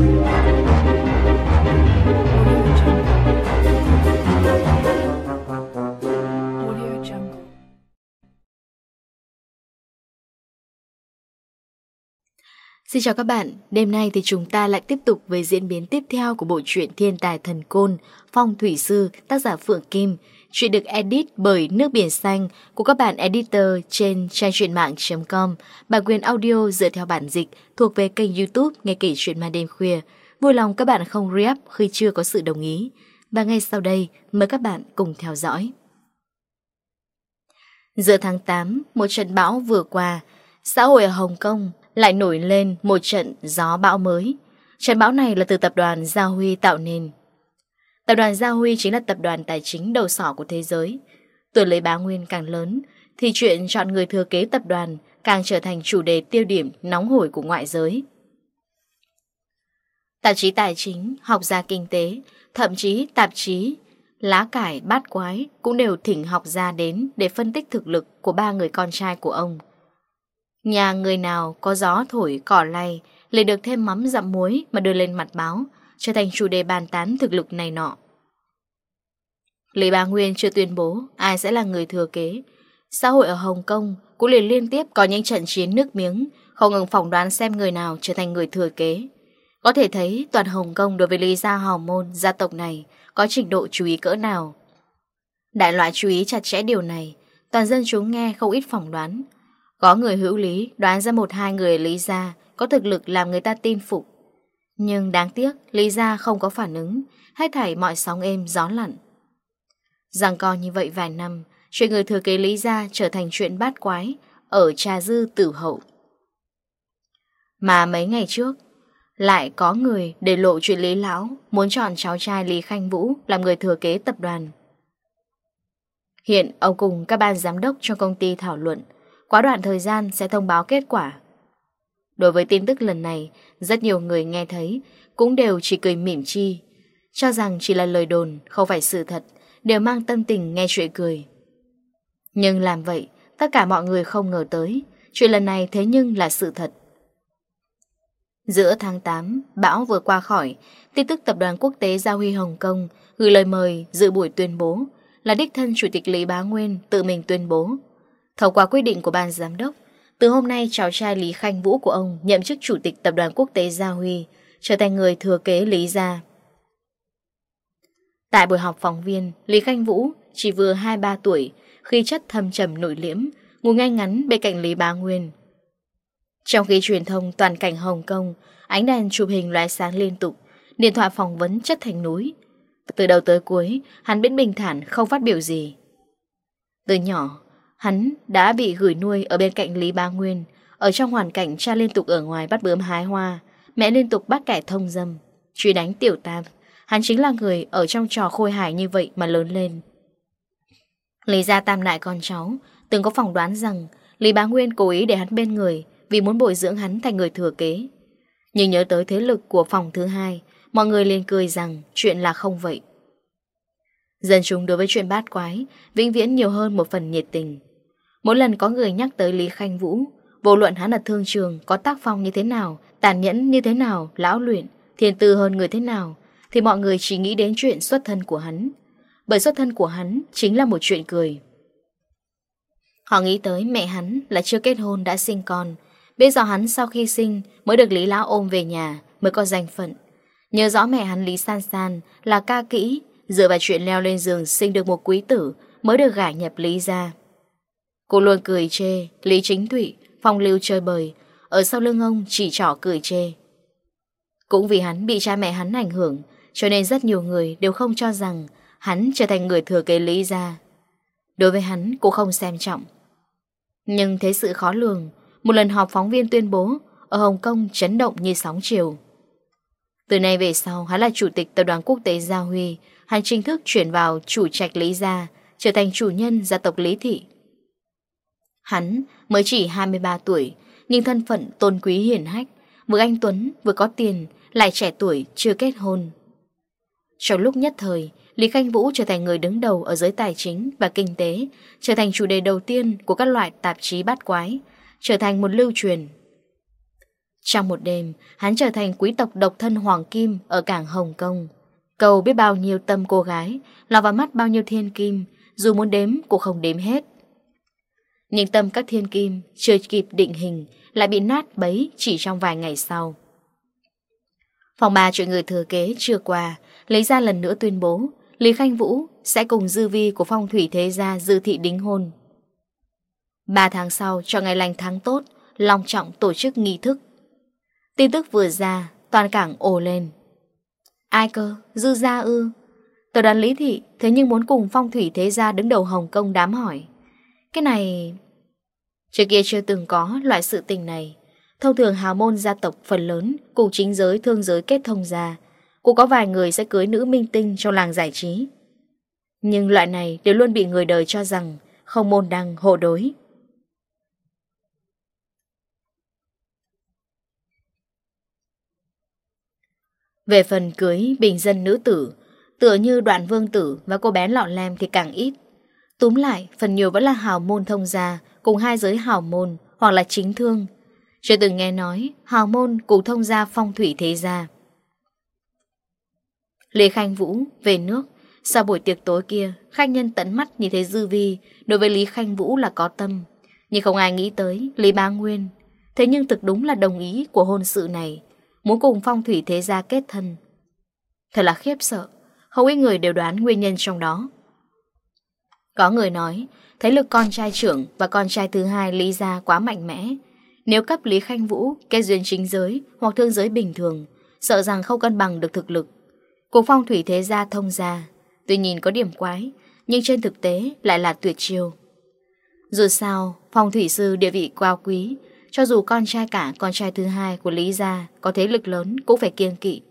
Thank you. Xin chào các bạn, đêm nay thì chúng ta lại tiếp tục với diễn biến tiếp theo của bộ truyện Thiên tài thần côn, Phong Thủy Sư, tác giả Phượng Kim. Chuyện được edit bởi Nước Biển Xanh của các bạn editor trên trang truyện mạng.com, bản quyền audio dựa theo bản dịch thuộc về kênh youtube Nghe Kể Chuyện Ma Đêm Khuya. Vui lòng các bạn không re khi chưa có sự đồng ý. Và ngay sau đây, mời các bạn cùng theo dõi. Giữa tháng 8, một trận bão vừa qua, xã hội ở Hồng Kông lại nổi lên một trận gió bão mới. Trận bão này là từ tập đoàn Gia Huy tạo nên. Tập đoàn Gia Huy chính là tập đoàn tài chính đầu sỏ của thế giới. Tuổi lấy bá Nguyên càng lớn, thì chuyện chọn người thừa kế tập đoàn càng trở thành chủ đề tiêu điểm nóng hổi của ngoại giới. Tạp chí tài chính, học gia kinh tế, thậm chí tạp chí lá cải bát quái cũng đều thỉnh học gia đến để phân tích thực lực của ba người con trai của ông. Nhà người nào có gió thổi cỏ lay lại được thêm mắm dặm muối mà đưa lên mặt báo, trở thành chủ đề bàn tán thực lực này nọ. Lý Bà Nguyên chưa tuyên bố ai sẽ là người thừa kế. Xã hội ở Hồng Kông cũng liền liên tiếp có những trận chiến nước miếng, không ngừng phỏng đoán xem người nào trở thành người thừa kế. Có thể thấy toàn Hồng Kông đối với Lý Gia Hào Môn, gia tộc này có trình độ chú ý cỡ nào. Đại loại chú ý chặt chẽ điều này, toàn dân chúng nghe không ít phỏng đoán, có người hữu lý đoán ra một hai người Lý Gia có thực lực làm người ta tin phục. Nhưng đáng tiếc Lý Gia không có phản ứng, hay thảy mọi sóng êm gió lặn. Rằng co như vậy vài năm, chuyện người thừa kế Lý Gia trở thành chuyện bát quái ở Trà Dư Tử Hậu. Mà mấy ngày trước, lại có người để lộ chuyện Lý Lão muốn chọn cháu trai Lý Khanh Vũ làm người thừa kế tập đoàn. Hiện ông cùng các ban giám đốc trong công ty thảo luận Quá đoạn thời gian sẽ thông báo kết quả. Đối với tin tức lần này, rất nhiều người nghe thấy cũng đều chỉ cười mỉm chi, cho rằng chỉ là lời đồn, không phải sự thật, đều mang tâm tình nghe chuyện cười. Nhưng làm vậy, tất cả mọi người không ngờ tới, chuyện lần này thế nhưng là sự thật. Giữa tháng 8, bão vừa qua khỏi, tin tức Tập đoàn Quốc tế Giao Huy Hồng Kông gửi lời mời dự buổi tuyên bố là đích thân Chủ tịch Lý Bá Nguyên tự mình tuyên bố Thông qua quyết định của ban giám đốc, từ hôm nay cháu trai Lý Khanh Vũ của ông nhậm chức chủ tịch tập đoàn quốc tế Gia Huy, trở thành người thừa kế Lý Gia. Tại buổi họp phóng viên, Lý Khanh Vũ chỉ vừa 2-3 tuổi, khi chất thâm trầm nội liễm, ngồi ngay ngắn bên cạnh Lý Bá Nguyên. Trong khi truyền thông toàn cảnh Hồng Kông, ánh đèn chụp hình lóe sáng liên tục, điện thoại phỏng vấn chất thành núi. Từ đầu tới cuối, hắn biến bình thản không phát biểu gì. Từ nhỏ, Hắn đã bị gửi nuôi ở bên cạnh Lý Ba Nguyên, ở trong hoàn cảnh cha liên tục ở ngoài bắt bướm hái hoa, mẹ liên tục bắt kẻ thông dâm, truy đánh tiểu tam. Hắn chính là người ở trong trò khôi hài như vậy mà lớn lên. Lý Gia Tam lại con cháu, từng có phỏng đoán rằng Lý Bá Nguyên cố ý để hắn bên người vì muốn bồi dưỡng hắn thành người thừa kế. Nhưng nhớ tới thế lực của phòng thứ hai, mọi người liền cười rằng chuyện là không vậy. Dân chúng đối với chuyện bát quái, vĩnh viễn nhiều hơn một phần nhiệt tình. Mỗi lần có người nhắc tới Lý Khanh Vũ, vô luận hắn là thương trường có tác phong như thế nào, tàn nhẫn như thế nào, lão luyện, thiên tư hơn người thế nào, thì mọi người chỉ nghĩ đến chuyện xuất thân của hắn. Bởi xuất thân của hắn chính là một chuyện cười. Họ nghĩ tới mẹ hắn là chưa kết hôn đã sinh con, bây giờ hắn sau khi sinh mới được Lý Lão ôm về nhà mới có danh phận. Nhớ rõ mẹ hắn Lý San San là ca kỹ, dựa vào chuyện leo lên giường sinh được một quý tử mới được gả nhập Lý ra. Cô luôn cười chê Lý Chính Thụy, phong lưu chơi bời. Ở sau lưng ông chỉ trỏ cười chê. Cũng vì hắn bị cha mẹ hắn ảnh hưởng Cho nên rất nhiều người đều không cho rằng Hắn trở thành người thừa kế Lý ra Đối với hắn cô không xem trọng. Nhưng thế sự khó lường Một lần họp phóng viên tuyên bố Ở Hồng Kông chấn động như sóng chiều. Từ nay về sau Hắn là chủ tịch tập đoàn quốc tế Gia Huy. Hắn chính thức chuyển vào chủ trạch Lý Gia Trở thành chủ nhân gia tộc Lý Thị. Hắn mới chỉ 23 tuổi, nhưng thân phận tôn quý hiển hách, vừa anh Tuấn vừa có tiền, lại trẻ tuổi chưa kết hôn. Trong lúc nhất thời, Lý Khanh Vũ trở thành người đứng đầu ở giới tài chính và kinh tế, trở thành chủ đề đầu tiên của các loại tạp chí bát quái, trở thành một lưu truyền. Trong một đêm, hắn trở thành quý tộc độc thân Hoàng Kim ở cảng Hồng Kông. Cầu biết bao nhiêu tâm cô gái, lọt vào mắt bao nhiêu thiên kim, dù muốn đếm cũng không đếm hết. Nhưng tâm các thiên kim chưa kịp định hình lại bị nát bấy chỉ trong vài ngày sau. Phòng bà chuyện người thừa kế chưa qua, lấy ra lần nữa tuyên bố Lý Khanh Vũ sẽ cùng dư vi của phong thủy thế gia dư thị đính hôn. 3 tháng sau, cho ngày lành tháng tốt, long trọng tổ chức nghi thức. Tin tức vừa ra, toàn cảng ồ lên. Ai cơ? Dư gia ư? Tờ đoàn lý thị, thế nhưng muốn cùng phong thủy thế gia đứng đầu Hồng Kông đám hỏi. Cái này... Trước kia chưa từng có loại sự tình này. Thông thường hào môn gia tộc phần lớn cùng chính giới thương giới kết thông ra. Cũng có vài người sẽ cưới nữ minh tinh trong làng giải trí. Nhưng loại này đều luôn bị người đời cho rằng không môn đăng hộ đối. Về phần cưới bình dân nữ tử, tựa như đoạn vương tử và cô bé lọ lem thì càng ít. Túm lại, phần nhiều vẫn là hào môn thông gia cùng hai giới hào môn hoặc là chính thương. Chưa từng nghe nói hào môn cùng thông gia phong thủy thế gia. Lê Khanh Vũ về nước. Sau buổi tiệc tối kia, khách nhân tận mắt nhìn thấy Dư Vi đối với Lý Khanh Vũ là có tâm. Nhưng không ai nghĩ tới Lý Bá Nguyên. Thế nhưng thực đúng là đồng ý của hôn sự này. Muốn cùng phong thủy thế gia kết thân. Thật là khiếp sợ. Không ít người đều đoán nguyên nhân trong đó. Có người nói, thế lực con trai trưởng và con trai thứ hai Lý Gia quá mạnh mẽ. Nếu cấp Lý Khanh Vũ, kết duyên chính giới hoặc thương giới bình thường, sợ rằng không cân bằng được thực lực. Cuộc phong thủy thế gia thông gia, tuy nhìn có điểm quái, nhưng trên thực tế lại là tuyệt chiêu. Dù sao, phong thủy sư địa vị cao quý, cho dù con trai cả con trai thứ hai của Lý Gia có thế lực lớn cũng phải kiêng kỵ.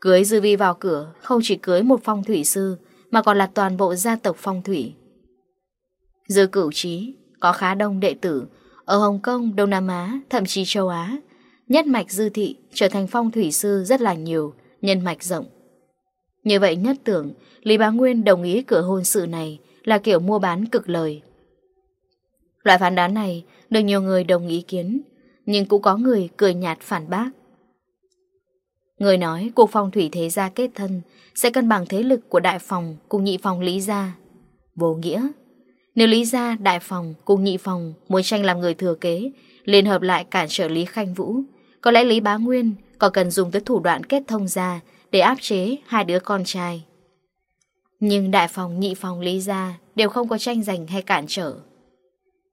Cưới dư vi vào cửa không chỉ cưới một phong thủy sư mà còn là toàn bộ gia tộc phong thủy. dư cửu trí, có khá đông đệ tử ở Hồng Kông, Đông Nam Á, thậm chí châu Á, nhất mạch dư thị trở thành phong thủy sư rất là nhiều, nhân mạch rộng. Như vậy nhất tưởng, Lý Bá Nguyên đồng ý cửa hôn sự này là kiểu mua bán cực lời. Loại phán đoán này được nhiều người đồng ý kiến, nhưng cũng có người cười nhạt phản bác. Người nói cuộc phong thủy thế gia kết thân sẽ cân bằng thế lực của đại phòng cùng nhị phòng Lý Gia. Vô nghĩa, nếu Lý Gia, đại phòng cùng nhị phòng muốn tranh làm người thừa kế, liên hợp lại cản trở Lý Khanh Vũ, có lẽ Lý Bá Nguyên còn cần dùng tới thủ đoạn kết thông gia để áp chế hai đứa con trai. Nhưng đại phòng, nhị phòng, Lý Gia đều không có tranh giành hay cản trở.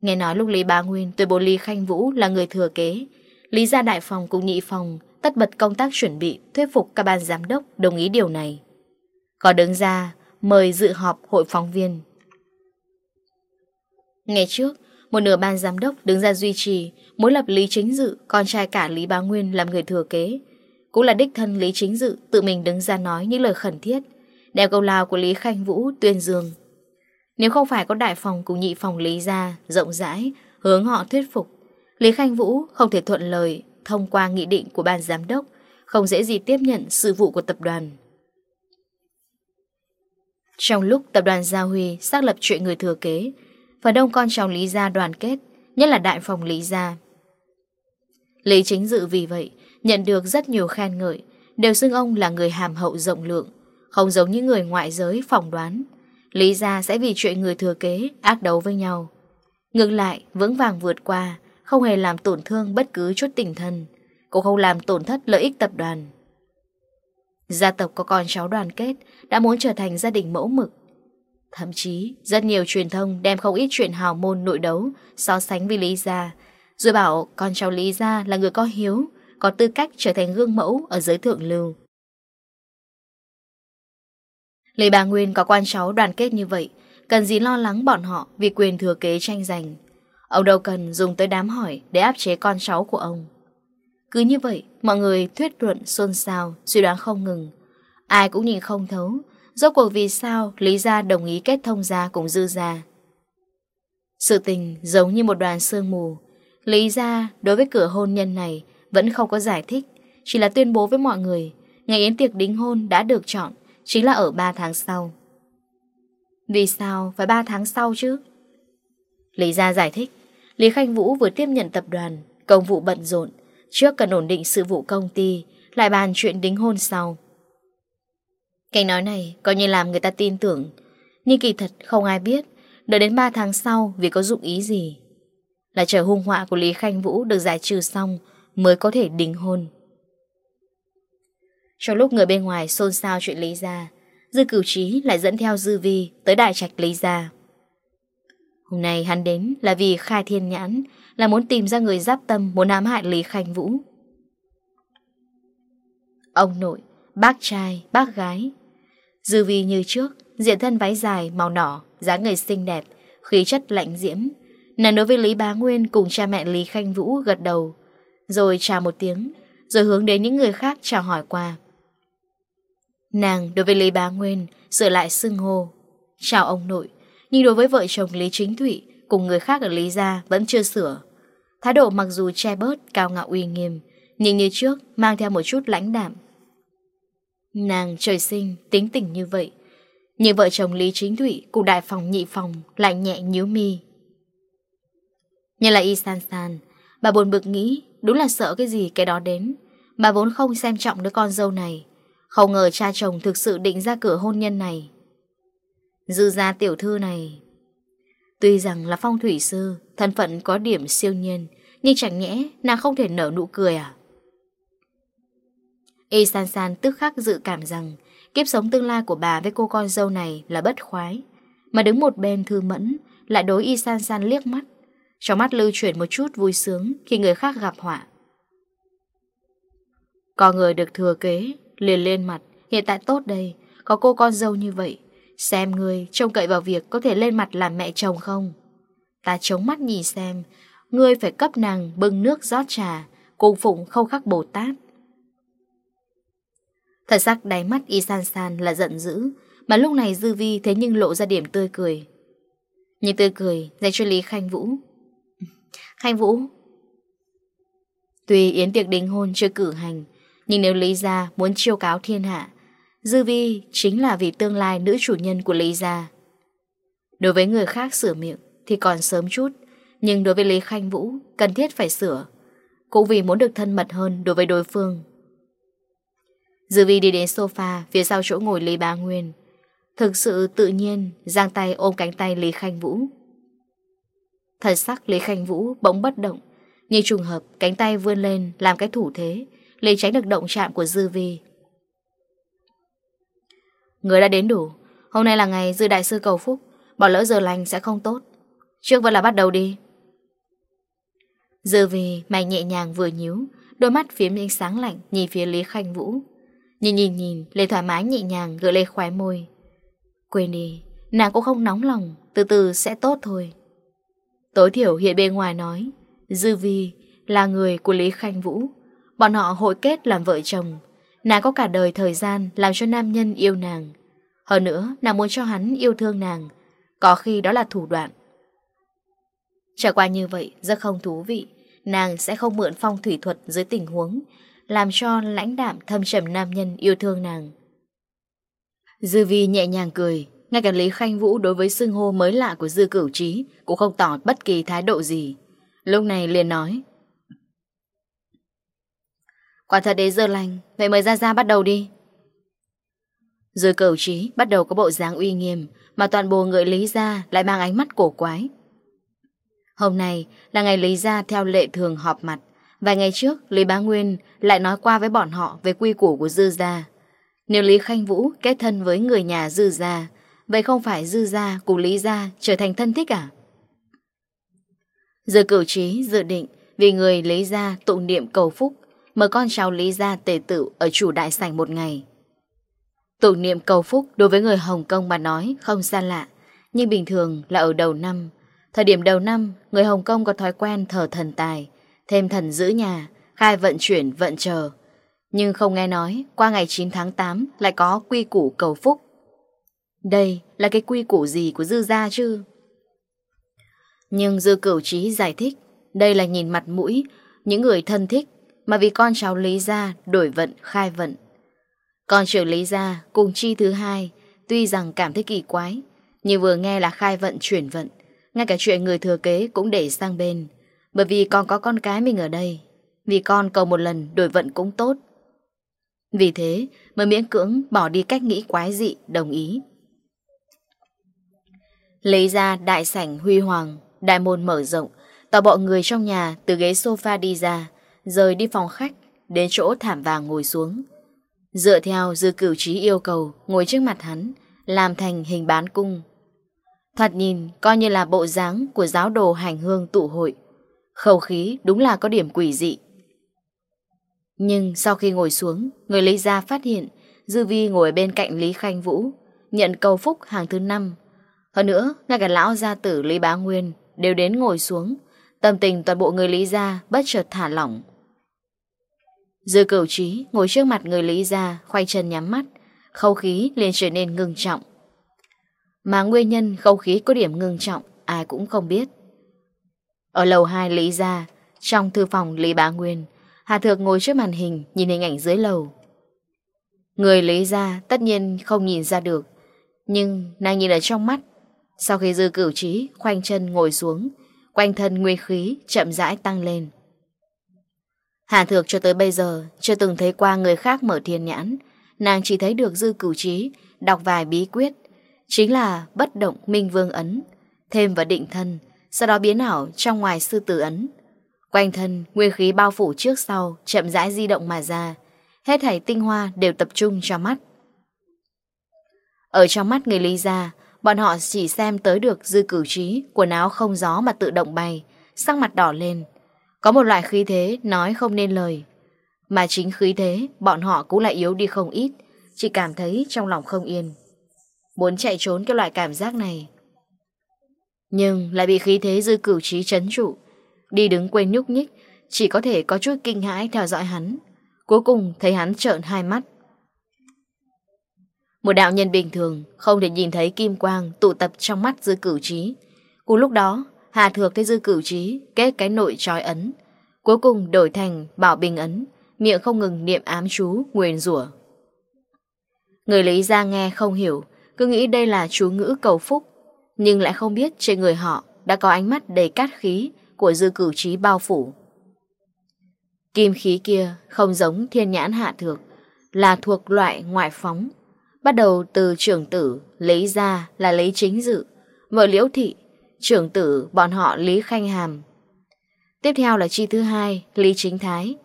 Nghe nói lúc Lý Bá Nguyên tuyên bố Lý Khanh Vũ là người thừa kế, Lý Gia đại phòng cùng nhị phòng tất bật công tác chuẩn bị thuyết phục các ban giám đốc đồng ý điều này. Có đứng ra mời dự họp hội phóng viên. Ngày trước, một nửa ban giám đốc đứng ra duy trì muốn lập Lý Chính Dự, con trai cả Lý Bá Nguyên làm người thừa kế. Cũng là đích thân Lý Chính Dự tự mình đứng ra nói những lời khẩn thiết, đeo câu lao của Lý Khanh Vũ tuyên dương. Nếu không phải có đại phòng cùng nhị phòng Lý ra rộng rãi, hướng họ thuyết phục, Lý Khanh Vũ không thể thuận lời thông qua nghị định của ban giám đốc, không dễ gì tiếp nhận sự vụ của tập đoàn. Trong lúc tập đoàn Gia Huy xác lập chuyện người thừa kế, phần đông con trong Lý Gia đoàn kết, nhất là đại phòng Lý Gia. Lý Chính Dự vì vậy nhận được rất nhiều khen ngợi, đều xưng ông là người hàm hậu rộng lượng, không giống như người ngoại giới phỏng đoán. Lý Gia sẽ vì chuyện người thừa kế ác đấu với nhau. Ngược lại, vững vàng vượt qua, không hề làm tổn thương bất cứ chút tình thân, cũng không làm tổn thất lợi ích tập đoàn. Gia tộc có con cháu đoàn kết đã muốn trở thành gia đình mẫu mực. Thậm chí, rất nhiều truyền thông đem không ít chuyện hào môn nội đấu so sánh với Lý Gia, rồi bảo con cháu Lý Gia là người có hiếu, có tư cách trở thành gương mẫu ở giới thượng lưu. Lê Bà Nguyên có con cháu đoàn kết như vậy, cần gì lo lắng bọn họ vì quyền thừa kế tranh giành. Ông đâu cần dùng tới đám hỏi để áp chế con cháu của ông. Cứ như vậy, mọi người thuyết luận xôn xao, suy đoán không ngừng. Ai cũng nhìn không thấu, rốt cuộc vì sao Lý Gia đồng ý kết thông gia cùng Dư Gia. Sự tình giống như một đoàn sương mù. Lý Gia đối với cửa hôn nhân này vẫn không có giải thích, chỉ là tuyên bố với mọi người ngày yến tiệc đính hôn đã được chọn chính là ở 3 tháng sau. Vì sao phải 3 tháng sau chứ? Lý Gia giải thích Lý Khanh Vũ vừa tiếp nhận tập đoàn, công vụ bận rộn, trước cần ổn định sự vụ công ty, lại bàn chuyện đính hôn sau. Cái nói này coi như làm người ta tin tưởng, nhưng kỳ thật không ai biết, đợi đến 3 tháng sau vì có dụng ý gì. Là chờ hung họa của Lý Khanh Vũ được giải trừ xong mới có thể đính hôn. Trong lúc người bên ngoài xôn xao chuyện Lý Gia, Dư Cửu Trí lại dẫn theo Dư Vi tới đại trạch Lý Gia. Hôm nay hắn đến là vì khai thiên nhãn, là muốn tìm ra người giáp tâm muốn ám hại Lý Khanh Vũ. Ông nội, bác trai, bác gái. Dư vi như trước, diện thân váy dài, màu nỏ dáng người xinh đẹp, khí chất lạnh diễm. Nàng đối với Lý Bá Nguyên cùng cha mẹ Lý Khanh Vũ gật đầu, rồi chào một tiếng, rồi hướng đến những người khác chào hỏi qua. Nàng đối với Lý Bá Nguyên sửa lại xưng hô. Chào ông nội, nhưng đối với vợ chồng Lý Chính Thụy cùng người khác ở Lý Gia vẫn chưa sửa. Thái độ mặc dù che bớt, cao ngạo uy nghiêm, nhưng như trước mang theo một chút lãnh đạm. Nàng trời sinh, tính tình như vậy. Nhưng vợ chồng Lý Chính Thụy cùng đại phòng nhị phòng lại nhẹ nhíu mi. như là y san san, bà buồn bực nghĩ đúng là sợ cái gì cái đó đến. Bà vốn không xem trọng đứa con dâu này. Không ngờ cha chồng thực sự định ra cửa hôn nhân này Dư gia tiểu thư này. Tuy rằng là phong thủy sư, Thân phận có điểm siêu nhiên, Nhưng chẳng nhẽ nàng không thể nở nụ cười à? Y san san tức khắc dự cảm rằng Kiếp sống tương lai của bà với cô con dâu này là bất khoái, Mà đứng một bên thư mẫn Lại đối y san san liếc mắt, Trong mắt lưu chuyển một chút vui sướng Khi người khác gặp họa. Có người được thừa kế, Liền lên mặt, Hiện tại tốt đây, Có cô con dâu như vậy Xem ngươi trông cậy vào việc có thể lên mặt làm mẹ chồng không? Ta chống mắt nhìn xem, Ngươi phải cấp nàng bưng nước rót trà Cùng phụng khâu khắc Bồ Tát. Thật sắc đáy mắt Y San San là giận dữ, Mà lúc này Dư Vi thế nhưng lộ ra điểm tươi cười. Nhìn tươi cười dạy cho Lý Khanh Vũ. Khanh Vũ? Tuy Yến tiệc đính hôn chưa cử hành, Nhưng nếu Lý ra muốn chiêu cáo thiên hạ Dư Vi chính là vị tương lai nữ chủ nhân của Lý Gia. Đối với người khác sửa miệng thì còn sớm chút, nhưng đối với Lý Khanh Vũ cần thiết phải sửa, cũng vì muốn được thân mật hơn đối với đối phương. Dư Vi đi đến sofa phía sau chỗ ngồi Lý Bá Nguyên, thực sự tự nhiên giang tay ôm cánh tay Lý Khanh Vũ. Thần sắc Lý Khanh Vũ bỗng bất động, như trùng hợp cánh tay vươn lên làm cái thủ thế, Lý tránh được động chạm của Dư Vi. Người đã đến đủ. Hôm nay là ngày dư đại sư cầu phúc. Bỏ lỡ giờ lành sẽ không tốt. Trước vẫn là bắt đầu đi. Dư vì mày nhẹ nhàng vừa nhíu, Đôi mắt phiếm ánh sáng lạnh Nhìn phía Lý Khanh Vũ. Nhìn nhìn nhìn, Lê thoải mái nhẹ nhàng gợi lê khóe môi. Quên đi, Nàng cũng không nóng lòng, Từ từ sẽ tốt thôi. Tối thiểu hiện bên ngoài nói, Dư vi là người của Lý Khanh Vũ. Bọn họ hội kết làm vợ chồng Nàng có cả đời thời gian làm cho nam nhân yêu nàng. Hơn nữa, nàng muốn cho hắn yêu thương nàng. Có khi đó là thủ đoạn. Trải qua như vậy, rất không thú vị. Nàng sẽ không mượn phong thủy thuật dưới tình huống, làm cho lãnh đạm thâm trầm nam nhân yêu thương nàng. Dư vi nhẹ nhàng cười, ngay cả Lý Khanh Vũ đối với xưng hô mới lạ của Dư Cửu Trí cũng không tỏ bất kỳ thái độ gì. Lúc này liền nói, Quả thật đến giờ lành, Vậy mời gia gia bắt đầu đi. Rồi cầu trí bắt đầu có bộ dáng uy nghiêm Mà toàn bộ người Lý gia Lại mang ánh mắt cổ quái. Hôm nay là ngày Lý gia Theo lệ thường họp mặt Vài ngày trước Lý Bá Nguyên lại nói qua với bọn họ Về quy củ của Dư Gia. Nếu Lý Khanh Vũ kết thân với người nhà Dư Gia, Vậy không phải Dư Gia cùng Lý Gia Trở thành thân thích à? Giờ cửu trí dự định vì người lý gia tụng niệm cầu phúc Mở con cháu Lý ra tề tự Ở chủ đại sảnh một ngày tổ niệm cầu phúc đối với người Hồng Kông mà nói không xa lạ, nhưng bình thường là ở đầu năm. Thời điểm đầu năm, người Hồng Kông có thói quen thờ thần tài, thêm thần giữ nhà, khai vận chuyển, vận chờ. Nhưng không nghe nói, qua ngày 9 tháng 8 lại có quy củ cầu phúc. Đây là cái quy củ gì của dư gia chứ? Nhưng dư cửu trí giải thích, đây là nhìn mặt mũi, những người thân thích mà vì con cháu Lý Gia đổi vận, khai vận. Con trưởng Lý Gia cùng chi thứ hai. Tuy rằng cảm thấy kỳ quái, Nhưng vừa nghe là khai vận, chuyển vận. Ngay cả chuyện người thừa kế cũng để sang bên. Bởi vì con có con cái mình ở đây. Vì con cầu một lần, đổi vận cũng tốt. Vì thế, mới miễn cưỡng bỏ đi cách nghĩ quái dị, đồng ý. Lấy ra đại sảnh huy hoàng, Đại môn mở rộng. Tỏ bọn người trong nhà từ ghế sofa đi ra rời đi phòng khách, đến chỗ thảm vàng ngồi xuống. Dựa theo dư cửu trí yêu cầu, ngồi trước mặt hắn, làm thành hình bán cung. Thoạt nhìn, coi như là bộ dáng của giáo đồ hành hương tụ hội. Khẩu khí đúng là có điểm quỷ dị. Nhưng sau khi ngồi xuống, người Lý Gia phát hiện Dư Vi ngồi bên cạnh Lý Khanh Vũ, nhận cầu phúc hàng thứ năm. Hơn nữa, ngay cả lão gia tử Lý Bá Nguyên đều đến ngồi xuống, tâm tình toàn bộ người Lý Gia bất chợt thả lỏng. Dư cửu trí ngồi trước mặt người Lý gia Khoanh chân nhắm mắt, Khâu khí liền trở nên ngưng trọng. Mà nguyên nhân khâu khí có điểm ngưng trọng, Ai cũng không biết. Ở lầu 2 Lý gia, Trong thư phòng Lý Bá Nguyên, Hà Thược ngồi trước màn hình Nhìn hình ảnh dưới lầu. Người Lý gia tất nhiên không nhìn ra được, Nhưng nàng nhìn ở trong mắt. Sau khi dư cửu trí Khoanh chân ngồi xuống, Quanh thân nguyên khí chậm rãi tăng lên. Hàn thược cho tới bây giờ chưa từng thấy qua người khác mở thiền nhãn, nàng chỉ thấy được dư cửu trí, đọc vài bí quyết, chính là bất động minh vương ấn, thêm vào định thân, sau đó biến ảo trong ngoài sư tử ấn. Quanh thân, nguyên khí bao phủ trước sau, chậm rãi di động mà ra, hết thảy tinh hoa đều tập trung cho mắt. Ở trong mắt người Lý gia, bọn họ chỉ xem tới được dư cửu trí, quần áo không gió mà tự động bay, sắc mặt đỏ lên, có một loại khí thế nói không nên lời. Mà chính khí thế, Bọn họ cũng lại yếu đi không ít. Chỉ cảm thấy trong lòng không yên. Muốn chạy trốn cái loại cảm giác này. Nhưng lại bị khí thế dư cửu trí chấn trụ. Đi đứng quên nhúc nhích, Chỉ có thể có chút kinh hãi theo dõi hắn. Cuối cùng thấy hắn trợn hai mắt. Một đạo nhân bình thường Không thể nhìn thấy kim quang tụ tập trong mắt dư cửu trí. Cùng lúc đó Hạ Thược thấy dư cửu trí kết cái nội trói ấn, cuối cùng đổi thành bảo bình ấn, miệng không ngừng niệm ám chú, nguyền rủa. Người lấy ra nghe không hiểu, cứ nghĩ đây là chú ngữ cầu phúc, nhưng lại không biết trên người họ đã có ánh mắt đầy cát khí của dư cửu trí bao phủ. Kim khí kia không giống thiên nhãn hạ thược, là thuộc loại ngoại phóng. Bắt đầu từ trưởng tử, lấy ra là lấy chính dự, vợ liễu thị trưởng tử bọn họ Lý Khanh Hàm. Tiếp theo là chi thứ hai, Lý Chính Thái.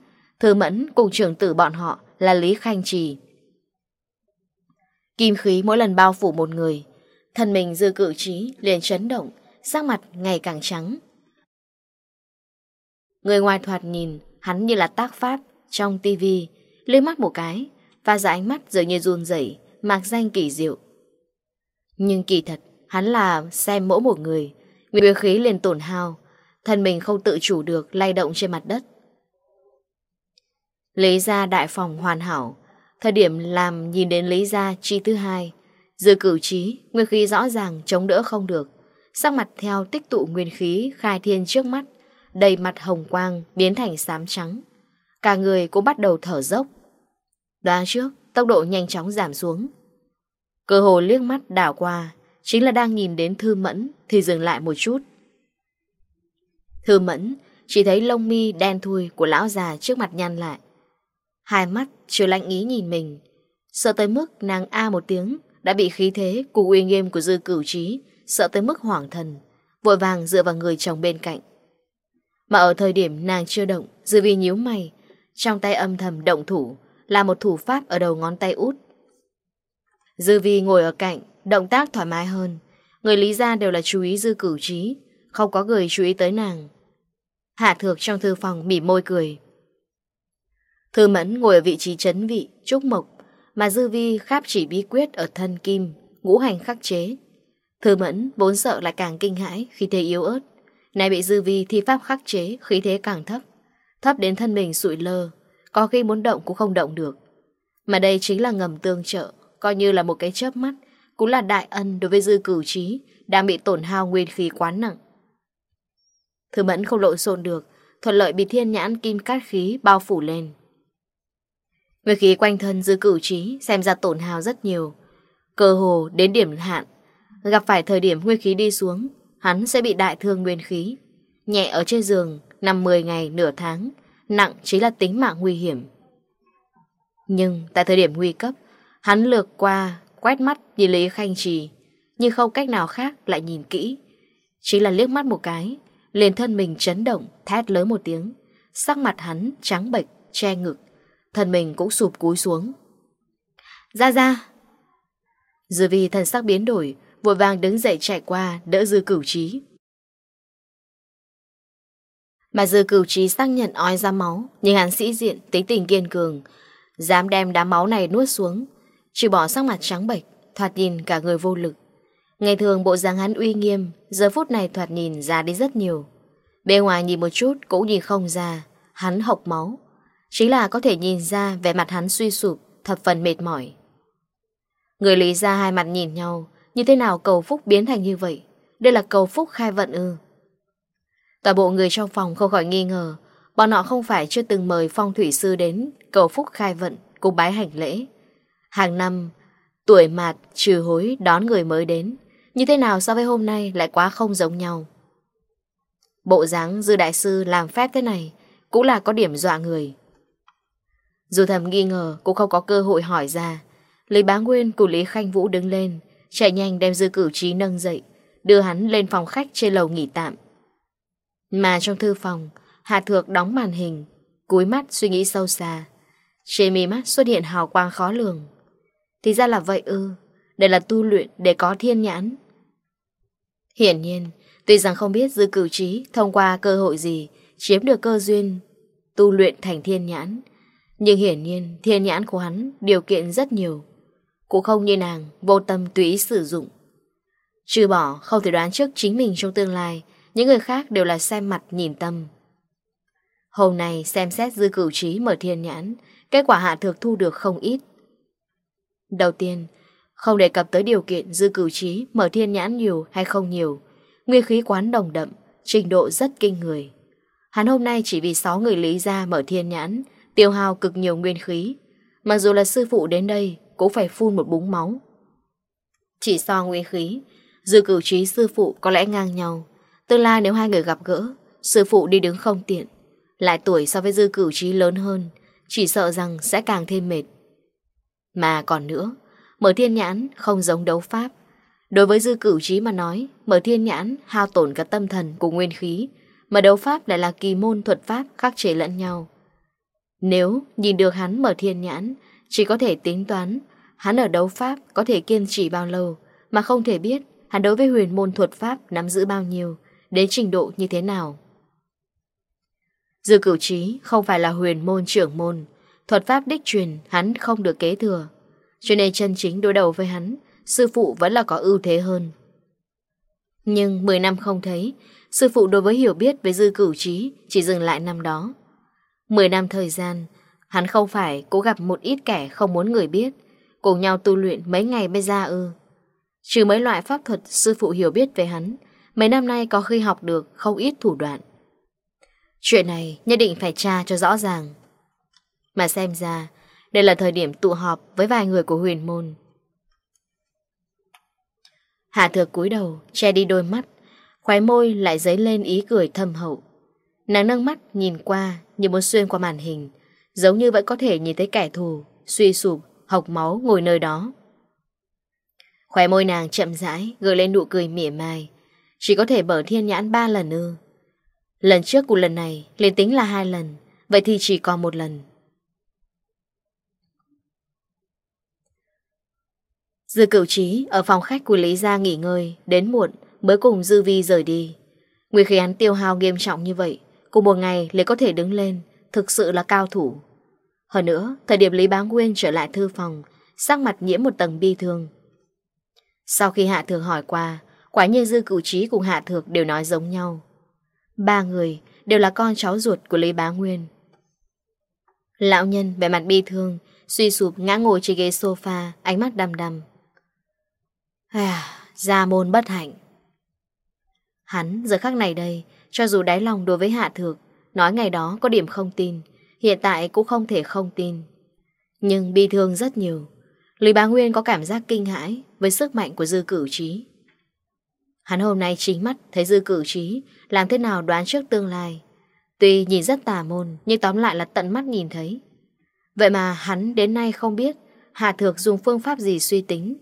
Thư Mẫn cùng trưởng tử bọn họ là Lý Khanh Trì. Kim khí mỗi lần bao phủ một người, thân mình dư cử trí liền chấn động, sắc mặt ngày càng trắng. Người ngoài thoạt nhìn, hắn như là tác pháp trong tivi, liếc mắt một cái, và ra ánh mắt dường như run rẩy, mạc danh kỳ diệu. Nhưng kỳ thật, hắn là xem mỗi một người, Nguyên khí liền tổn hao, Thân mình không tự chủ được lay động trên mặt đất. Lý gia đại phòng hoàn hảo, Thời điểm làm nhìn đến Lý gia chi thứ hai Dư cử trí, Nguyên khí rõ ràng chống đỡ không được. Sắc mặt theo tích tụ nguyên khí Khai thiên trước mắt, Đầy mặt hồng quang biến thành xám trắng. Cả người cũng bắt đầu thở dốc. Đoán trước, tốc độ nhanh chóng giảm xuống. Cơ hồ liếc mắt đảo qua Chính là đang nhìn đến Thư Mẫn Thì dừng lại một chút. Thư Mẫn, Chỉ thấy lông mi đen thui của lão già trước mặt nhăn lại. Hai mắt chưa lạnh ý nhìn mình. Sợ tới mức nàng A một tiếng, Đã bị khí thế của uy nghiêm của dư cửu trí, Sợ tới mức hoảng thần, Vội vàng dựa vào người chồng bên cạnh. Mà ở thời điểm nàng chưa động, Dư vi nhíu mày, Trong tay âm thầm động thủ, Là một thủ pháp ở đầu ngón tay út. Dư vi ngồi ở cạnh Động tác thoải mái hơn. Người Lý Gia đều là chú ý dư cử trí. Không có người chú ý tới nàng. Hạ thược trong thư phòng mỉ môi cười. Thư mẫn ngồi ở vị trí chấn vị, Trúc mộc, Mà dư vi kháp chỉ bí quyết ở thân kim, Ngũ hành khắc chế. Thư mẫn vốn sợ lại càng kinh hãi Khi thế yếu ớt. Này bị dư vi thi pháp khắc chế, Khí thế càng thấp. Thấp đến thân mình sụi lơ, Có khi muốn động cũng không động được. Mà đây chính là ngầm tương trợ, Coi như là một cái chớp mắt cũng là đại ân đối với dư cửu trí đang bị tổn hao nguyên khí quá nặng. Thư mẫn không lộn xộn được, thuận lợi bị thiên nhãn kim cát khí bao phủ lên. Nguyên khí quanh thân dư cửu trí xem ra tổn hao rất nhiều. Cơ hồ đến điểm hạn, gặp phải thời điểm nguyên khí đi xuống, hắn sẽ bị đại thương nguyên khí. Nhẹ ở trên giường, nằm 10 ngày, nửa tháng, nặng chính là tính mạng nguy hiểm. Nhưng tại thời điểm nguy cấp, hắn lược qua quét mắt nhìn Lý Khanh Trì, nhưng không cách nào khác lại nhìn kỹ. Chỉ là liếc mắt một cái, liền thân mình chấn động, thét lớn một tiếng. Sắc mặt hắn trắng bệch, che ngực, thân mình cũng sụp cúi xuống. Ra ra! Dư vi thần sắc biến đổi, vội vàng đứng dậy chạy qua, đỡ dư cửu trí. Mà dư cửu trí xác nhận ói ra máu, nhưng hắn sĩ diện, tính tình kiên cường, dám đem đám máu này nuốt xuống, Trừ bỏ sắc mặt trắng bệch, Thoạt nhìn cả người vô lực. Ngày thường bộ dáng hắn uy nghiêm, Giờ phút này thoạt nhìn ra đi rất nhiều. Bề ngoài nhìn một chút cũng nhìn không ra, Hắn hộc máu. Chính là có thể nhìn ra vẻ mặt hắn suy sụp, Thập phần mệt mỏi. Người lý ra hai mặt nhìn nhau, Như thế nào cầu phúc biến thành như vậy? Đây là cầu phúc khai vận ư. Toàn bộ người trong phòng không khỏi nghi ngờ, Bọn họ không phải chưa từng mời phong thủy sư đến Cầu phúc khai vận, Cùng bái hành lễ. Hàng năm, tuổi mạt trừ hối đón người mới đến. Như thế nào so với hôm nay lại quá không giống nhau. Bộ dáng dư đại sư làm phép thế này cũng là có điểm dọa người. Dù thầm nghi ngờ cũng không có cơ hội hỏi ra. Lý Bá Nguyên cùng Lý Khanh Vũ đứng lên, chạy nhanh đem dư cử trí nâng dậy, đưa hắn lên phòng khách trên lầu nghỉ tạm. Mà trong thư phòng, Hà Thược đóng màn hình, cúi mắt suy nghĩ sâu xa. Trên mí mắt xuất hiện hào quang khó lường. Thì ra là vậy ư. Đây là tu luyện để có thiên nhãn. Hiển nhiên, Tuy rằng không biết dư cử trí Thông qua cơ hội gì, Chiếm được cơ duyên Tu luyện thành thiên nhãn, Nhưng hiển nhiên thiên nhãn của hắn Điều kiện rất nhiều. Cũng không như nàng vô tâm tùy sử dụng. Trừ bỏ không thể đoán trước chính mình trong tương lai, Những người khác đều là xem mặt nhìn tâm. Hôm nay xem xét dư cửu trí mở thiên nhãn, Kết quả hạ thược thu được không ít. Đầu tiên, không đề cập tới điều kiện dư cử trí mở thiên nhãn nhiều hay không nhiều, nguyên khí quán đồng đậm, trình độ rất kinh người. Hắn hôm nay chỉ vì 6 người lý ra mở thiên nhãn, tiêu hao cực nhiều nguyên khí, mà dù là sư phụ đến đây cũng phải phun một búng máu. Chỉ so nguyên khí, dư cử trí sư phụ có lẽ ngang nhau, tương lai nếu hai người gặp gỡ, sư phụ đi đứng không tiện, lại tuổi so với dư cử trí lớn hơn, chỉ sợ rằng sẽ càng thêm mệt. Mà còn nữa, mở thiên nhãn không giống đấu pháp. Đối với dư cửu trí mà nói, mở thiên nhãn hao tổn cả tâm thần của nguyên khí, mà đấu pháp lại là kỳ môn thuật pháp khắc chế lẫn nhau. Nếu nhìn được hắn mở thiên nhãn, chỉ có thể tính toán hắn ở đấu pháp có thể kiên trì bao lâu, mà không thể biết hắn đối với huyền môn thuật pháp nắm giữ bao nhiêu, đến trình độ như thế nào. Dư cửu trí không phải là huyền môn trưởng môn, Thuật pháp đích truyền, hắn không được kế thừa. Cho nên chân chính đối đầu với hắn, Sư phụ vẫn là có ưu thế hơn. Nhưng 10 năm không thấy, Sư phụ đối với hiểu biết về dư cửu trí Chỉ dừng lại năm đó. 10 năm thời gian, Hắn không phải cố gặp một ít kẻ không muốn người biết, Cùng nhau tu luyện mấy ngày mới ra ư. Trừ mấy loại pháp thuật sư phụ hiểu biết về hắn, Mấy năm nay có khi học được không ít thủ đoạn. Chuyện này nhất định phải tra cho rõ ràng. Mà xem ra, đây là thời điểm tụ họp với vài người của huyền môn. Hạ thược cúi đầu, che đi đôi mắt, khóe môi lại dấy lên ý cười thâm hậu. Nàng nâng mắt nhìn qua như muốn xuyên qua màn hình, giống như vẫn có thể nhìn thấy kẻ thù, suy sụp, hộc máu ngồi nơi đó. Khóe môi nàng chậm rãi, gợi lên nụ cười mỉa mai. Chỉ có thể bở thiên nhãn ba lần ư. Lần trước của lần này, liền tính là hai lần, vậy thì chỉ còn một lần. Dư cửu trí ở phòng khách của Lý Gia nghỉ ngơi, đến muộn mới cùng Dư Vi rời đi. Nguy Khí hắn tiêu hao nghiêm trọng như vậy, cùng một ngày lại có thể đứng lên, thực sự là cao thủ. Hơn nữa, thời điểm Lý Bá Nguyên trở lại thư phòng, sắc mặt nhiễm một tầng bi thương. Sau khi Hạ Thược hỏi qua, quả nhiên Dư Cửu Trí cùng Hạ Thược đều nói giống nhau. Ba người đều là con cháu ruột của Lý Bá Nguyên. Lão nhân vẻ mặt bi thương, suy sụp ngã ngồi trên ghế sofa, ánh mắt đăm đăm. À, gia môn bất hạnh. Hắn giờ khắc này đây, cho dù đáy lòng đối với Hạ Thược, nói ngày đó có điểm không tin, hiện tại cũng không thể không tin. Nhưng bi thương rất nhiều. Lý Bá Nguyên có cảm giác kinh hãi với sức mạnh của dư cử trí. Hắn hôm nay chính mắt thấy dư cử trí làm thế nào đoán trước tương lai. Tuy nhìn rất tà môn nhưng tóm lại là tận mắt nhìn thấy. Vậy mà hắn đến nay không biết hạ Thược dùng phương pháp gì suy tính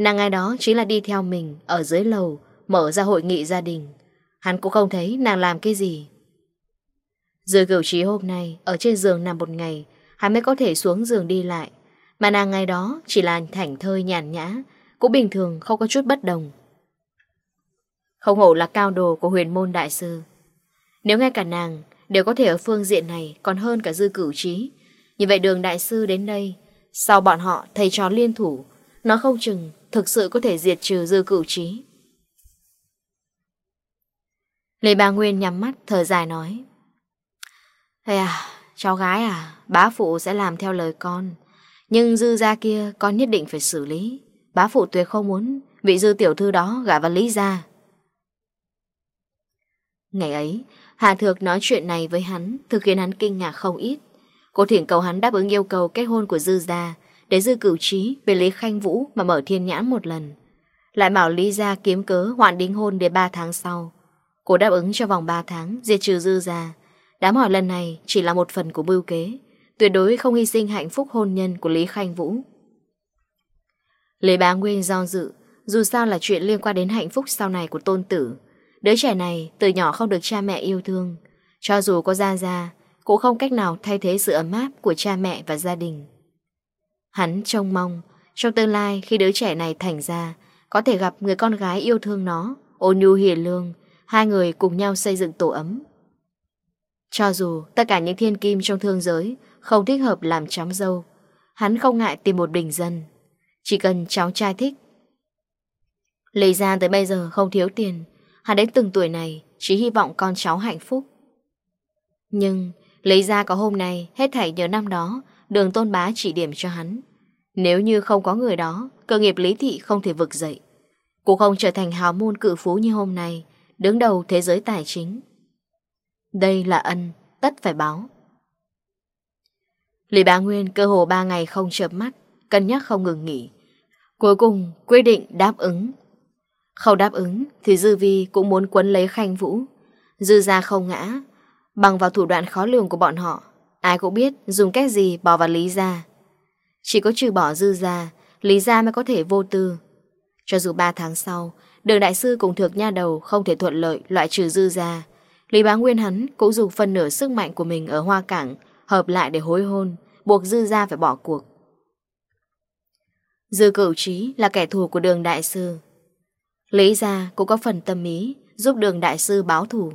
Nàng ngày đó chính là đi theo mình Ở dưới lầu, Mở ra hội nghị gia đình. Hắn cũng không thấy nàng làm cái gì. Dưới cửu trí hôm nay, Ở trên giường nằm một ngày, Hắn mới có thể xuống giường đi lại. Mà nàng ngày đó chỉ là thảnh thơi nhàn nhã, Cũng bình thường không có chút bất đồng. Không hổ là cao đồ của huyền môn đại sư. Nếu ngay cả nàng Đều có thể ở phương diện này Còn hơn cả dư cửu trí, Như vậy đường đại sư đến đây, Sau bọn họ thầy trò liên thủ, Nó không chừng thực sự có thể diệt trừ dư cửu trí. Lê Ba Nguyên nhắm mắt, thở dài nói. Ê à, cháu gái à, bá phụ sẽ làm theo lời con. Nhưng dư ra kia con nhất định phải xử lý. Bá phụ tuyệt không muốn vị dư tiểu thư đó gả vào lý ra. Ngày ấy, Hà Thược nói chuyện này với hắn thực khiến hắn kinh ngạc không ít. Cô thỉnh cầu hắn đáp ứng yêu cầu kết hôn của dư gia để dư cửu trí về Lý Khanh Vũ mà mở thiên nhãn một lần. Lại bảo Lý ra kiếm cớ hoạn đính hôn đến 3 tháng sau. Cô đáp ứng cho vòng 3 tháng, diệt trừ dư ra. Đám hỏi lần này chỉ là một phần của bưu kế. Tuyệt đối không hy sinh hạnh phúc hôn nhân của Lý Khanh Vũ. Lý bá Nguyên do dự, dù sao là chuyện liên quan đến hạnh phúc sau này của tôn tử. Đứa trẻ này từ nhỏ không được cha mẹ yêu thương. Cho dù có ra ra, cũng không cách nào thay thế sự ấm áp của cha mẹ và gia đình. Hắn trông mong, Trong tương lai khi đứa trẻ này thành ra, Có thể gặp người con gái yêu thương nó, Ôn nhu hiền lương, Hai người cùng nhau xây dựng tổ ấm. Cho dù tất cả những thiên kim trong thương giới Không thích hợp làm chóng dâu, Hắn không ngại tìm một bình dân. Chỉ cần cháu trai thích. Lấy ra tới bây giờ không thiếu tiền, Hắn đến từng tuổi này Chỉ hy vọng con cháu hạnh phúc. Nhưng, Lấy ra có hôm nay Hết thảy nhớ năm đó Đường tôn bá chỉ điểm cho hắn. Nếu như không có người đó, Cơ nghiệp lý thị không thể vực dậy. Cũng không trở thành hào môn cự phú như hôm nay, Đứng đầu thế giới tài chính. Đây là ân, Tất phải báo. Lý bá Nguyên cơ hồ 3 ngày không chợp mắt, Cân nhắc không ngừng nghỉ. Cuối cùng, quyết định đáp ứng. Không đáp ứng Thì Dư Vi cũng muốn quấn lấy Khanh Vũ. Dư ra không ngã, Bằng vào thủ đoạn khó lường của bọn họ Ai cũng biết dùng cách gì bỏ vào Lý gia, Chỉ có trừ bỏ dư gia, Lý gia mới có thể vô tư. Cho dù 3 tháng sau Đường đại sư cùng thược nha đầu không thể thuận lợi Loại trừ dư gia, Lý bá nguyên hắn cũng dùng phần nửa sức mạnh của mình Ở hoa cảng hợp lại để hối hôn Buộc dư gia phải bỏ cuộc. Dư cửu trí là kẻ thù của đường đại sư. Lý gia cũng có phần tâm ý Giúp đường đại sư báo thù.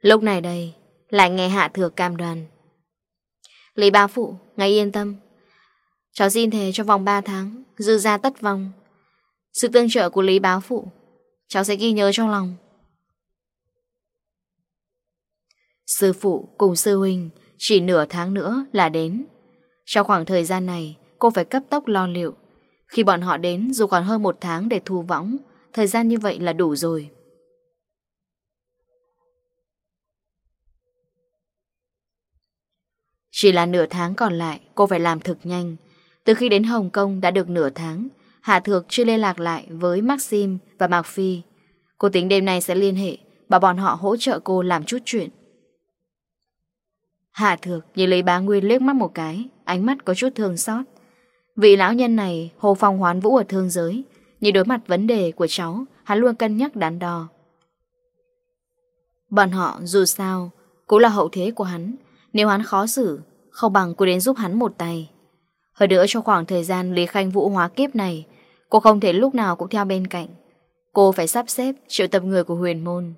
Lúc này đây lại nghe Hạ thừa cam đoàn Lý bá phụ, Ngài yên tâm. Cháu xin thề cho vòng 3 tháng, Dư ra tất vong. Sự tương trợ của Lý bá phụ, Cháu sẽ ghi nhớ trong lòng. Sư phụ cùng sư huynh, Chỉ nửa tháng nữa là đến. Trong khoảng thời gian này, Cô phải cấp tốc lo liệu. Khi bọn họ đến, dù còn hơn một tháng để thu võng, Thời gian như vậy là đủ rồi. Chỉ là nửa tháng còn lại cô phải làm thực nhanh. Từ khi đến Hồng Kông đã được nửa tháng, Hạ Thược chưa liên lạc lại với Maxim và Mạc Phi. Cô tính đêm nay sẽ liên hệ, bảo bọn họ hỗ trợ cô làm chút chuyện. Hạ Thược nhìn lấy bá Nguyên liếc mắt một cái, ánh mắt có chút thương xót. Vị lão nhân này, hồ phong hoán vũ ở thương giới, nhìn đối mặt vấn đề của cháu, hắn luôn cân nhắc đắn đo. Bọn họ dù sao, cũng là hậu thế của hắn, nếu hắn khó xử, Không bằng cô đến giúp hắn một tay. Hơn nữa cho khoảng thời gian Lý Khanh vũ hóa kiếp này, Cô không thể lúc nào cũng theo bên cạnh. Cô phải sắp xếp triệu tập người của huyền môn.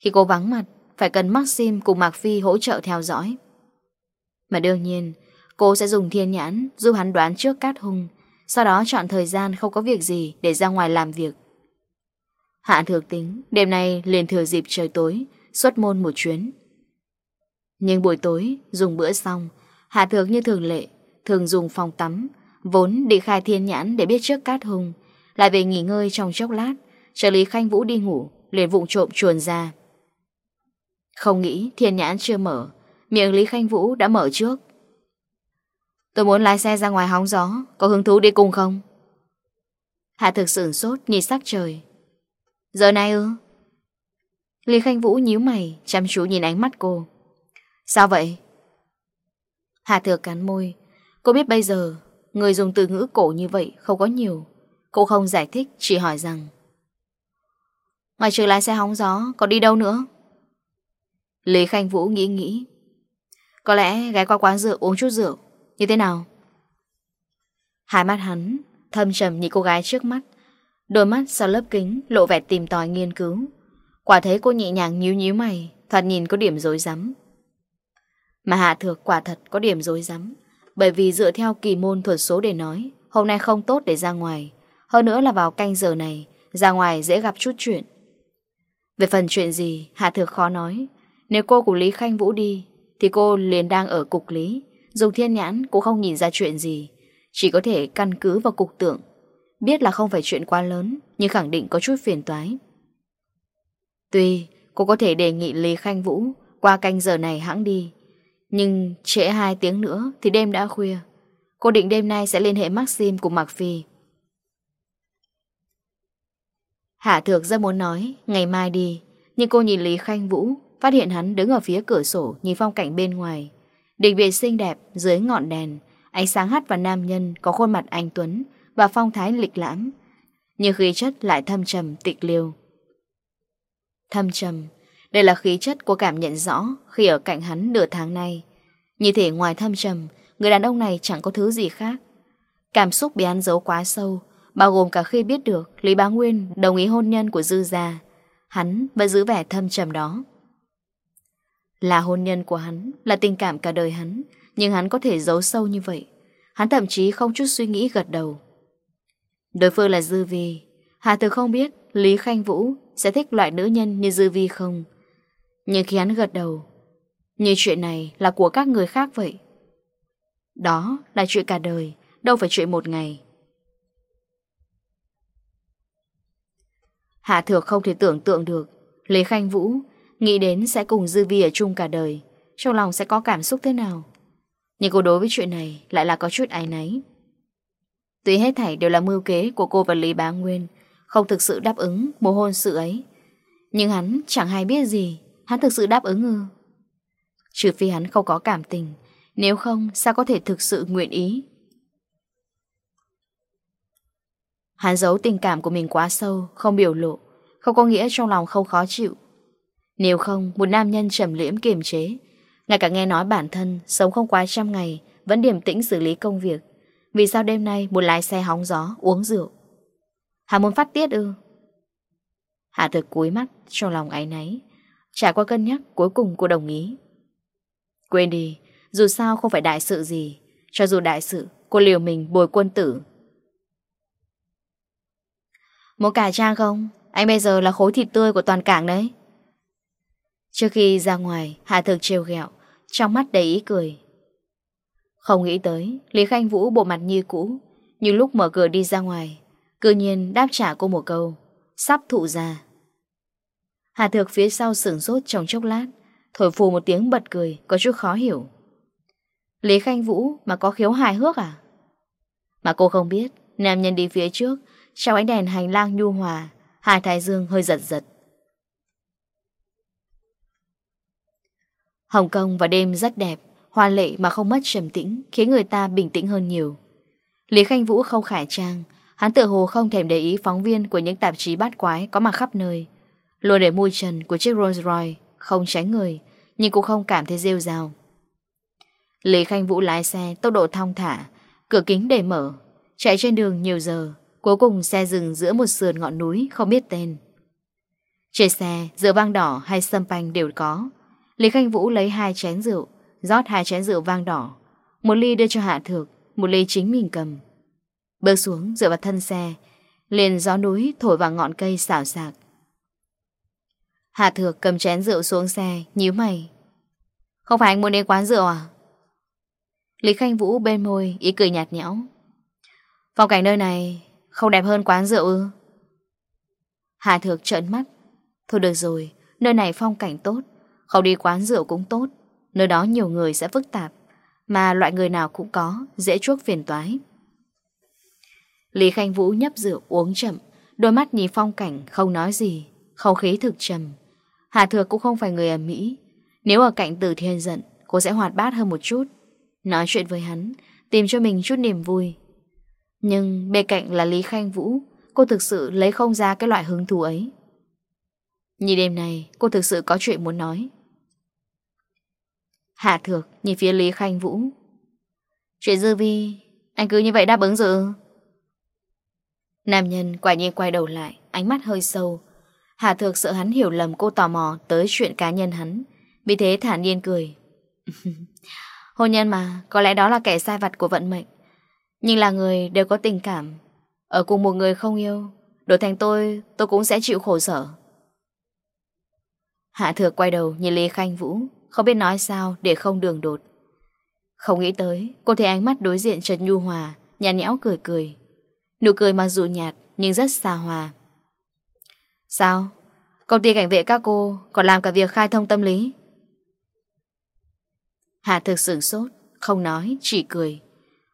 Khi cô vắng mặt, Phải cần Maxim cùng Mạc Phi hỗ trợ theo dõi. Mà đương nhiên, Cô sẽ dùng thiên nhãn Giúp hắn đoán trước cát hung, Sau đó chọn thời gian không có việc gì Để ra ngoài làm việc. Hạ thược tính, Đêm nay liền thừa dịp trời tối, Xuất môn một chuyến. Nhưng buổi tối, dùng bữa xong, Hạ Thược như thường lệ, thường dùng phòng tắm, vốn đi khai thiên nhãn để biết trước cát hung, lại về nghỉ ngơi trong chốc lát, trợ lý Khanh Vũ đi ngủ, liền vụng trộm chuồn ra. Không nghĩ thiên nhãn chưa mở, miệng Lý Khanh Vũ đã mở trước. Tôi muốn lái xe ra ngoài hóng gió, có hứng thú đi cùng không? Hạ Thực sửng sốt, nhìn sắc trời. Giờ này ư? Lý Khanh Vũ nhíu mày, chăm chú nhìn ánh mắt cô. Sao vậy? Hà thừa cắn môi. Cô biết bây giờ, người dùng từ ngữ cổ như vậy không có nhiều. Cô không giải thích, chỉ hỏi rằng. Ngoài trừ lái xe hóng gió, còn đi đâu nữa? Lý Khanh Vũ nghĩ nghĩ. Có lẽ gái qua quán rượu uống chút rượu. Như thế nào? Hai mắt hắn, thâm trầm nhìn cô gái trước mắt. Đôi mắt sau lớp kính lộ vẻ tìm tòi nghiên cứu Quả thấy cô nhẹ nhàng nhíu nhíu mày Thoạt nhìn có điểm dối rắm mà Hạ Thược quả thật có điểm dối rắm, Bởi vì dựa theo kỳ môn thuật số để nói, Hôm nay không tốt để ra ngoài. Hơn nữa là vào canh giờ này, Ra ngoài dễ gặp chút chuyện. Về phần chuyện gì, Hạ Thược khó nói. Nếu cô của Lý Khanh Vũ đi, Thì cô liền đang ở cục Lý. Dùng thiên nhãn cũng không nhìn ra chuyện gì, Chỉ có thể căn cứ vào cục tượng. Biết là không phải chuyện quá lớn, Nhưng khẳng định có chút phiền toái. Tuy, cô có thể đề nghị Lý Khanh Vũ Qua canh giờ này hãng đi nhưng trễ hai tiếng nữa thì đêm đã khuya. Cô định đêm nay sẽ liên hệ Maxim cùng Mạc Phi. Hạ Thược rất muốn nói, ngày mai đi. Nhưng cô nhìn Lý Khanh Vũ, phát hiện hắn đứng ở phía cửa sổ nhìn phong cảnh bên ngoài. Địch biệt xinh đẹp, dưới ngọn đèn, ánh sáng hắt và nam nhân có khuôn mặt anh Tuấn và phong thái lịch lãm. Nhưng khí chất lại thâm trầm, tịch liêu. Thâm trầm, đây là khí chất cô cảm nhận rõ khi ở cạnh hắn nửa tháng nay. Như thể ngoài thâm trầm, người đàn ông này chẳng có thứ gì khác. Cảm xúc bị ăn giấu quá sâu, bao gồm cả khi biết được Lý Bá Nguyên đồng ý hôn nhân của Dư Gia. Hắn vẫn giữ vẻ thâm trầm đó. Là hôn nhân của hắn, là tình cảm cả đời hắn, nhưng hắn có thể giấu sâu như vậy. Hắn thậm chí không chút suy nghĩ gật đầu. Đối phương là Dư Vi. Hà Từ không biết Lý Khanh Vũ sẽ thích loại nữ nhân như Dư Vi không. Nhưng khi hắn gật đầu. Như chuyện này là của các người khác vậy. Đó là chuyện cả đời, Đâu phải chuyện một ngày. Hạ thược không thể tưởng tượng được Lê Khanh Vũ Nghĩ đến sẽ cùng Dư Vi ở chung cả đời, Trong lòng sẽ có cảm xúc thế nào? Nhưng cô đối với chuyện này Lại là có chút ái náy. Tuy hết thảy đều là mưu kế của cô và Lý Bá Nguyên, Không thực sự đáp ứng mối hôn sự ấy, Nhưng hắn chẳng hay biết gì. Hắn thực sự đáp ứng ư? Trừ phi hắn không có cảm tình, nếu không sao có thể thực sự nguyện ý? Hắn giấu tình cảm của mình quá sâu, không biểu lộ, không có nghĩa trong lòng không khó chịu. Nếu không, một nam nhân trầm liễm kiềm chế, ngay cả nghe nói bản thân sống không quá trăm ngày, vẫn điềm tĩnh xử lý công việc. Vì sao đêm nay muốn lái xe hóng gió, uống rượu? Hà muốn phát tiết ư? Hạ thực cúi mắt, trong lòng áy náy. Trải qua cân nhắc cuối cùng cô đồng ý. Quên đi, Dù sao không phải đại sự gì. Cho dù đại sự, cô liều mình bồi quân tử. Muốn cả trang không? Anh bây giờ là khối thịt tươi của toàn cảng đấy. Trước khi ra ngoài Hạ thực trêu ghẹo, Trong mắt đầy ý cười. Không nghĩ tới, Lý Khanh Vũ bộ mặt như cũ, Nhưng lúc mở cửa đi ra ngoài Cự nhiên đáp trả cô một câu, Sắp thụ ra Hà Thược phía sau sửng sốt trong chốc lát, Thổi phù một tiếng bật cười, Có chút khó hiểu. Lý Khanh Vũ, mà có khiếu hài hước à? Mà cô không biết, Nam nhân đi phía trước, Trong ánh đèn hành lang nhu hòa, Hà Thái Dương hơi giật giật. Hồng Kông và đêm rất đẹp, Hoa lệ mà không mất trầm tĩnh, Khiến người ta bình tĩnh hơn nhiều. Lý Khanh Vũ không khải trang, Hắn tự hồ không thèm để ý phóng viên Của những tạp chí bát quái có mặt khắp nơi luôn để môi trần của chiếc Rolls Royce Không tránh người, Nhưng cũng không cảm thấy rêu rào Lý Khanh Vũ lái xe tốc độ thong thả, Cửa kính để mở, Chạy trên đường nhiều giờ, Cuối cùng xe dừng giữa một sườn ngọn núi không biết tên. Trên xe, rượu vang đỏ hay sâm panh đều có. Lý Khanh Vũ lấy hai chén rượu, rót hai chén rượu vang đỏ, Một ly đưa cho Hạ Thược, Một ly chính mình cầm. Bước xuống dựa vào thân xe, Liền gió núi thổi vào ngọn cây xảo xạc. Hạ Thược cầm chén rượu xuống xe, nhíu mày. Không phải anh muốn đến quán rượu à? Lý Khanh Vũ bên môi, Ý cười nhạt nhẽo. Phong cảnh nơi này Không đẹp hơn quán rượu ư? Hạ Thược trợn mắt. Thôi được rồi, Nơi này phong cảnh tốt, Không đi quán rượu cũng tốt, Nơi đó nhiều người sẽ phức tạp, Mà loại người nào cũng có, Dễ chuốc phiền toái. Lý Khanh Vũ nhấp rượu uống chậm, Đôi mắt nhìn phong cảnh không nói gì, Không khí thực trầm. Hà Thược cũng không phải người ở Mỹ. Nếu ở cạnh Tử Thiên giận, cô sẽ hoạt bát hơn một chút. Nói chuyện với hắn, tìm cho mình chút niềm vui. Nhưng bên cạnh là Lý Khanh Vũ, cô thực sự lấy không ra cái loại hứng thú ấy. Như đêm này, cô thực sự có chuyện muốn nói. Hạ Thược nhìn phía Lý Khanh Vũ. Chuyện dư vi, anh cứ như vậy đáp ứng dự. Nam nhân quả nhiên quay đầu lại, ánh mắt hơi sâu, Hạ Thược sợ hắn hiểu lầm cô tò mò tới chuyện cá nhân hắn. Vì thế thản nhiên cười. Hôn nhân mà, có lẽ đó là kẻ sai vặt của vận mệnh. Nhưng là người đều có tình cảm. Ở cùng một người không yêu, đổi thành tôi, tôi cũng sẽ chịu khổ sở. Hạ Thược quay đầu nhìn Lý Khanh Vũ, không biết nói sao để không đường đột. Không nghĩ tới, cô thấy ánh mắt đối diện Trần Nhu Hòa, nhàn nhẽo cười cười. Nụ cười mặc dù nhạt nhưng rất xa hòa. Sao? Công ty cảnh vệ các cô còn làm cả việc khai thông tâm lý. Hà thực sự sốt, không nói, chỉ cười.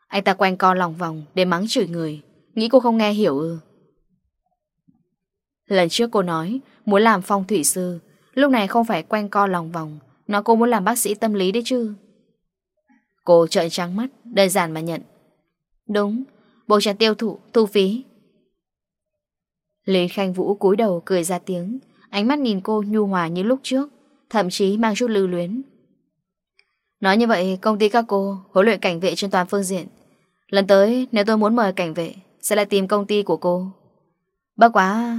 Anh ta quanh co lòng vòng để mắng chửi người. Nghĩ cô không nghe hiểu ư. Lần trước cô nói muốn làm phong thủy sư. Lúc này không phải quanh co lòng vòng. nói cô muốn làm bác sĩ tâm lý đấy chứ. Cô trợn trắng mắt, đơn giản mà nhận. Đúng, bộ trả tiêu thụ, thu phí. Lê Khanh Vũ cúi đầu cười ra tiếng, Ánh mắt nhìn cô nhu hòa như lúc trước, Thậm chí mang chút lưu luyến. Nói như vậy, công ty các cô Huấn luyện cảnh vệ trên toàn phương diện. Lần tới, nếu tôi muốn mời cảnh vệ, Sẽ lại tìm công ty của cô. Bất quá,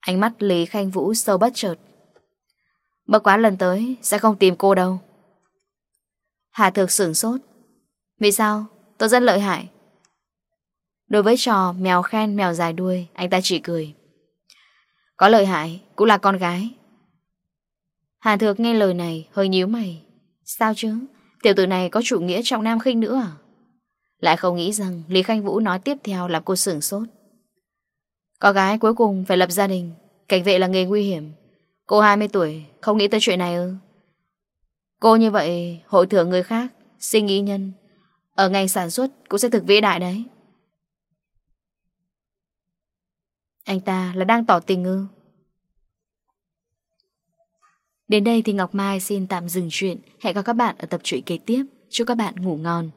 Ánh mắt Lý Khanh Vũ sâu bất chợt. Bất quá lần tới, Sẽ không tìm cô đâu. Hà thực sửng sốt. Vì sao? Tôi rất lợi hại. Đối với trò mèo khen mèo dài đuôi, Anh ta chỉ cười. Có lợi hại, cũng là con gái. Hàn Thược nghe lời này, hơi nhíu mày. Sao chứ? Tiểu tử này có chủ nghĩa trọng nam khinh nữa à? Lại không nghĩ rằng Lý Khanh Vũ nói tiếp theo làm cô sửng sốt. Có gái cuối cùng phải lập gia đình, Cảnh vệ là nghề nguy hiểm. Cô 20 tuổi, Không nghĩ tới chuyện này ư? Cô như vậy, hội thưởng người khác, Sinh ý nhân. Ở ngành sản xuất cũng sẽ thực vĩ đại đấy. Anh ta là đang tỏ tình ư? Đến đây thì Ngọc Mai xin tạm dừng chuyện. Hẹn gặp các bạn ở tập truyện kế tiếp. Chúc các bạn ngủ ngon.